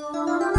Música